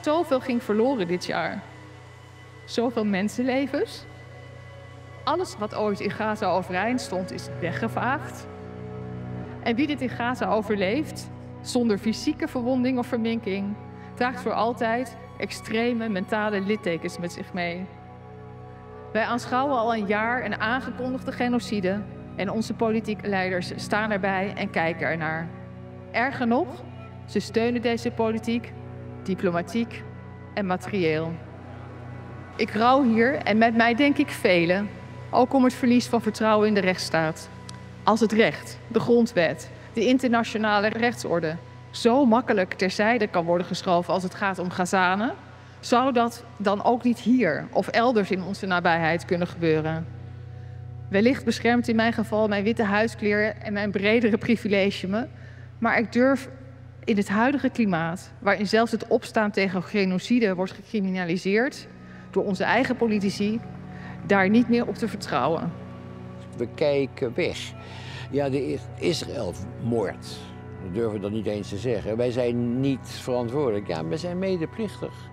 Zoveel ging verloren dit jaar. Zoveel mensenlevens. Alles wat ooit in Gaza overeind stond is weggevaagd. En wie dit in Gaza overleeft, zonder fysieke verwonding of verminking, draagt voor altijd extreme mentale littekens met zich mee. Wij aanschouwen al een jaar een aangekondigde genocide en onze politieke leiders staan erbij en kijken ernaar. Erger nog, ze steunen deze politiek, diplomatiek en materieel. Ik rouw hier en met mij denk ik velen, ook om het verlies van vertrouwen in de rechtsstaat. Als het recht, de grondwet, de internationale rechtsorde zo makkelijk terzijde kan worden geschoven als het gaat om Gazanen, zou dat dan ook niet hier of elders in onze nabijheid kunnen gebeuren? Wellicht beschermt in mijn geval mijn witte huidskleur en mijn bredere privilege me, maar ik durf in het huidige klimaat, waarin zelfs het opstaan tegen genocide wordt gecriminaliseerd door onze eigen politici, daar niet meer op te vertrouwen. We kijken weg. Ja, de Israël-moord. We durven dat niet eens te zeggen. Wij zijn niet verantwoordelijk. Ja, we zijn medeplichtig.